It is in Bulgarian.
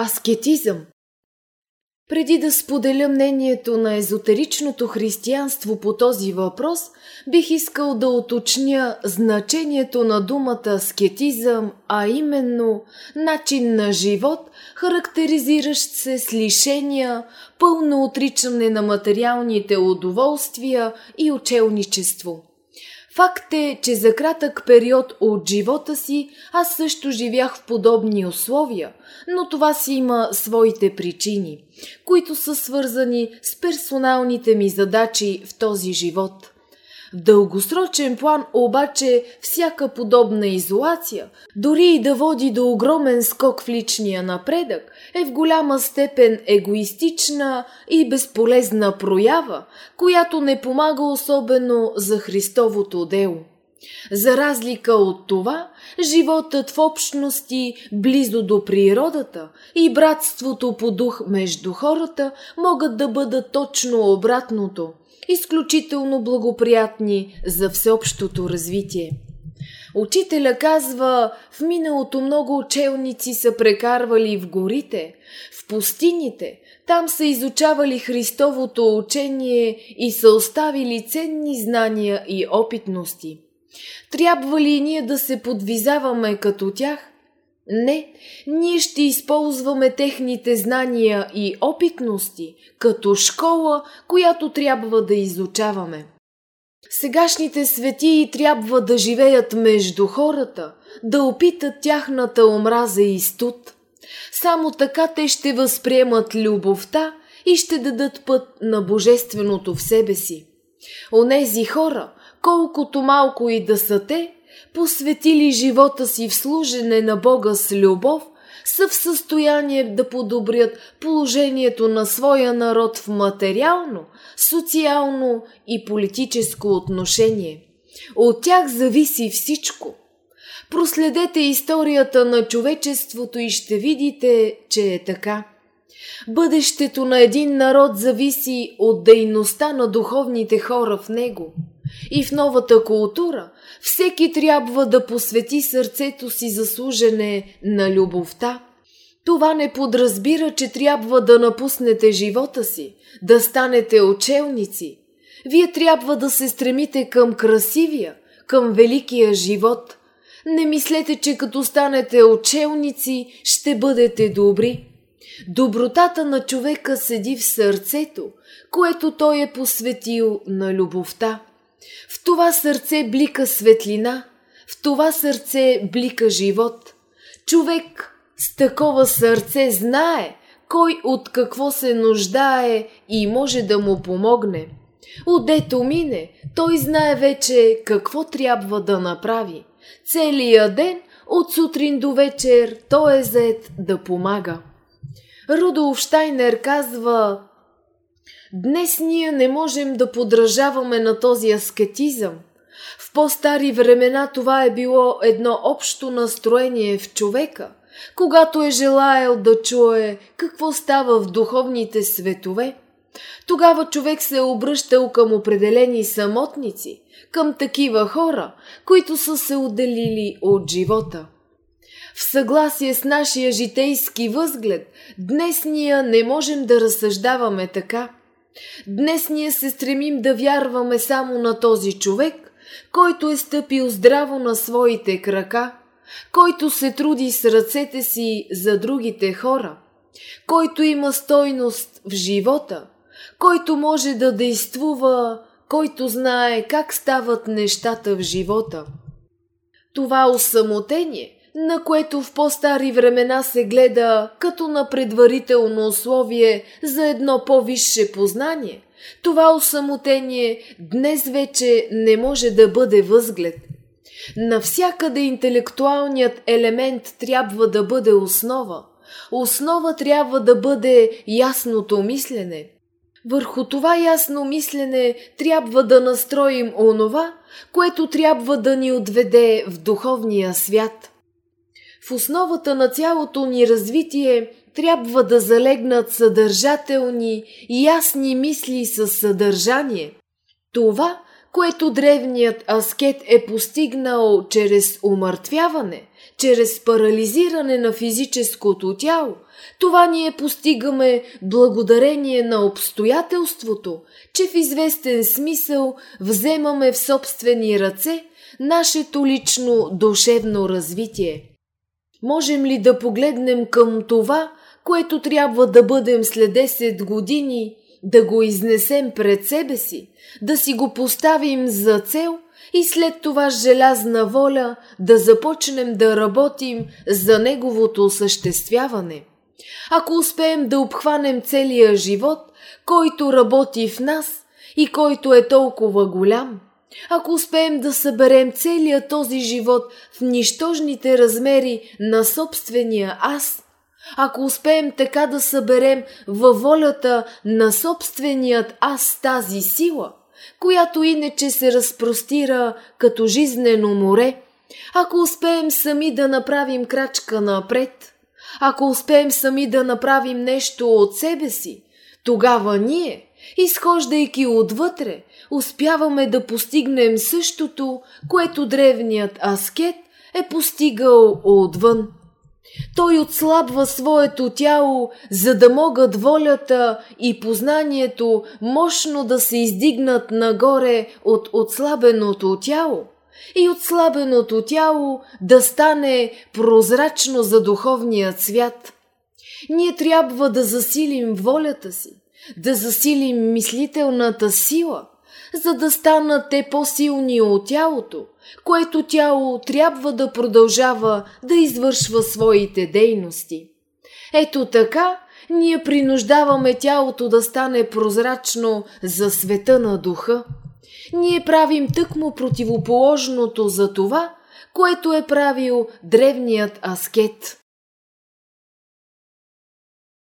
Аскетизъм преди да споделя мнението на езотеричното християнство по този въпрос, бих искал да уточня значението на думата аскетизъм, а именно начин на живот, характеризиращ се с лишения, пълно отричане на материалните удоволствия и учелничество. Факт е, че за кратък период от живота си аз също живях в подобни условия, но това си има своите причини, които са свързани с персоналните ми задачи в този живот – в дългосрочен план обаче всяка подобна изолация, дори и да води до огромен скок в личния напредък, е в голяма степен егоистична и безполезна проява, която не помага особено за Христовото дело. За разлика от това, животът в общности близо до природата и братството по дух между хората могат да бъдат точно обратното – изключително благоприятни за всеобщото развитие. Учителя казва, в миналото много учелници са прекарвали в горите, в пустините, там са изучавали Христовото учение и са оставили ценни знания и опитности. Трябва ли ние да се подвизаваме като тях? Не, ние ще използваме техните знания и опитности като школа, която трябва да изучаваме. Сегашните светии трябва да живеят между хората, да опитат тяхната омраза и студ. Само така те ще възприемат любовта и ще дадат път на божественото в себе си. Онези хора, колкото малко и да са те, посветили живота си в служене на Бога с любов, са в състояние да подобрят положението на своя народ в материално, социално и политическо отношение. От тях зависи всичко. Проследете историята на човечеството и ще видите, че е така. Бъдещето на един народ зависи от дейността на духовните хора в него. И в новата култура всеки трябва да посвети сърцето си за служене на любовта. Това не подразбира, че трябва да напуснете живота си, да станете учелници. Вие трябва да се стремите към красивия, към великия живот. Не мислете, че като станете учелници, ще бъдете добри. Добротата на човека седи в сърцето, което той е посветил на любовта. В това сърце блика светлина, в това сърце блика живот. Човек с такова сърце знае кой от какво се нуждае и може да му помогне. Отдето мине, той знае вече какво трябва да направи. Целия ден, от сутрин до вечер, той е зает да помага. Рудолф Штайнер казва Днес ние не можем да подражаваме на този аскетизъм. В по-стари времена това е било едно общо настроение в човека, когато е желаял да чуе какво става в духовните светове. Тогава човек се е обръщал към определени самотници, към такива хора, които са се отделили от живота. В съгласие с нашия житейски възглед, днес ние не можем да разсъждаваме така – Днес ние се стремим да вярваме само на този човек, който е стъпил здраво на своите крака, който се труди с ръцете си за другите хора, който има стойност в живота, който може да действува, който знае как стават нещата в живота. Това осамотение на което в по-стари времена се гледа като на предварително условие за едно по-висше познание, това осамотение днес вече не може да бъде възглед. Навсякъде интелектуалният елемент трябва да бъде основа. Основа трябва да бъде ясното мислене. Върху това ясно мислене трябва да настроим онова, което трябва да ни отведе в духовния свят – в основата на цялото ни развитие трябва да залегнат съдържателни и ясни мисли с съдържание. Това, което древният аскет е постигнал чрез умъртвяване, чрез парализиране на физическото тяло, това ние постигаме благодарение на обстоятелството, че в известен смисъл вземаме в собствени ръце нашето лично душевно развитие. Можем ли да погледнем към това, което трябва да бъдем след 10 години, да го изнесем пред себе си, да си го поставим за цел и след това с желязна воля да започнем да работим за неговото осъществяване. Ако успеем да обхванем целия живот, който работи в нас и който е толкова голям, ако успеем да съберем целия този живот в нищожните размери на собствения аз, ако успеем така да съберем във волята на собственият аз тази сила, която иначе се разпростира като жизнено море, ако успеем сами да направим крачка напред, ако успеем сами да направим нещо от себе си, тогава ние, изхождайки отвътре, успяваме да постигнем същото, което древният аскет е постигал отвън. Той отслабва своето тяло, за да могат волята и познанието мощно да се издигнат нагоре от отслабеното тяло и отслабеното тяло да стане прозрачно за духовния свят. Ние трябва да засилим волята си, да засилим мислителната сила, за да станат те по-силни от тялото, което тяло трябва да продължава да извършва своите дейности. Ето така ние принуждаваме тялото да стане прозрачно за света на духа. Ние правим тъкмо противоположното за това, което е правил древният аскет.